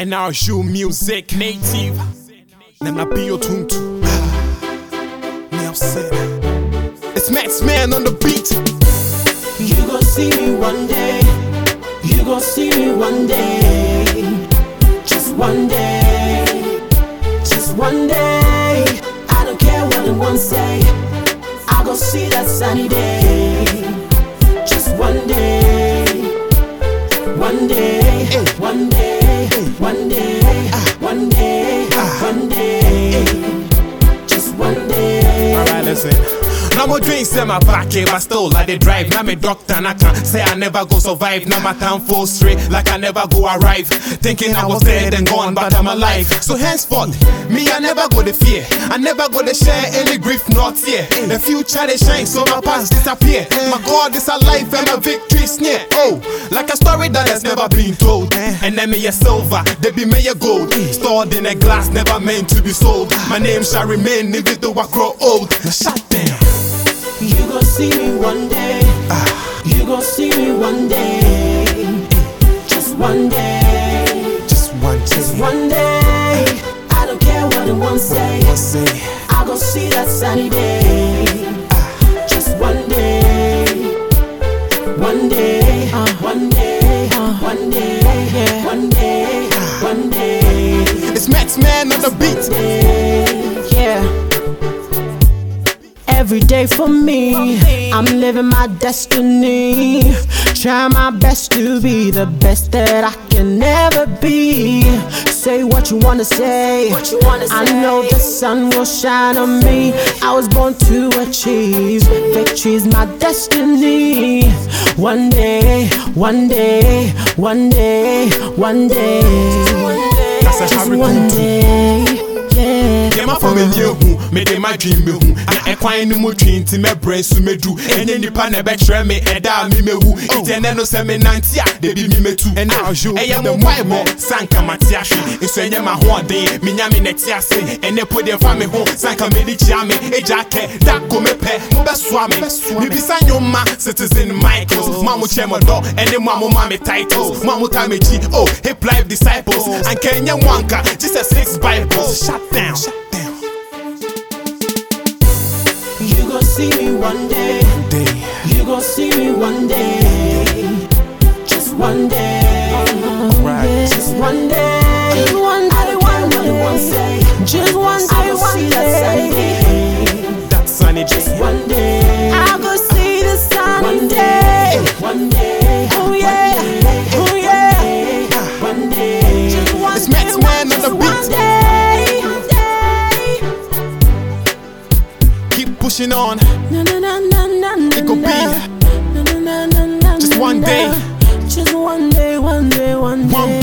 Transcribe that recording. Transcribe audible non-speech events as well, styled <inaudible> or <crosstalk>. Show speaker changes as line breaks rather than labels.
And now you Music Nation. Nana Bio Tuntu. <sighs> Nelson. It's Max Man on the beat.
You gon' see me one day. You gon' see me one day. Just one day. Just one day. I don't care what anyone say. I gon' see that sunny day. Just one day.
Now my dreams say my eh, but still like they drive. Now me doctor, and I can say I never go survive. Now my time full straight, like I never go arrive. Thinking I was dead and gone, but I'm alive. So henceforth, me I never go to fear. I never go to share any grief, not fear. The future they shine, so my past disappear. My God is alive and my victory's near. Oh, like a story that has never been told. And then me a silver, they be me a gold. Stored in a glass, never meant to be sold. My name shall remain even though I grow old. Now shut down.
You gon' see me one day. You gon' see me one day. Just one day.
Just one
Just one day. I don't care what anyone say.
say.
I gon' see that sunny day. Just one day. One day. Uh. One day. Uh. One day. One day. One day.
It's Max Man on the beat.
Every day for me, I'm living my destiny. Try my best to be the best that I can never be. Say what you wanna say. I know the sun will shine on me. I was born to achieve. Victory's my destiny. One day, one day, one day, one day.
That's a
Just one day. Yeah.
Yɛma fa m'ani ehu mede m'adwen bɛhu na ɛkwan no mu twi nti mɛbrɛ nso mɛdu ɛnyɛ nipa na ɛbɛkyerɛ me ɛda a memɛwu nti ɛnɛ no sɛ menante a debi mi mɛtu ɛnɛ ɛyɛ mo mpaebɔ sanka mate ahwe nso ɛnyɛ m'ahoɔden menya me nɛte ase ɛnɛ po deɛ fa me ho sanka kyia me ɛgya kɛ da ko mepɛ mobɛsoa me. Mebisa citizen michaels. Mo a mokyɛ mo dɔ ɛne mo a moma me titles. Mo a m'akyi oh hip life disciples. Anka ɛnyɛ mo anka jesus six bibles shut down
You gon' see me one day.
day
You gon' see me one day. Just one day.
on.
It could be just one day. Just one day, one day, one day. One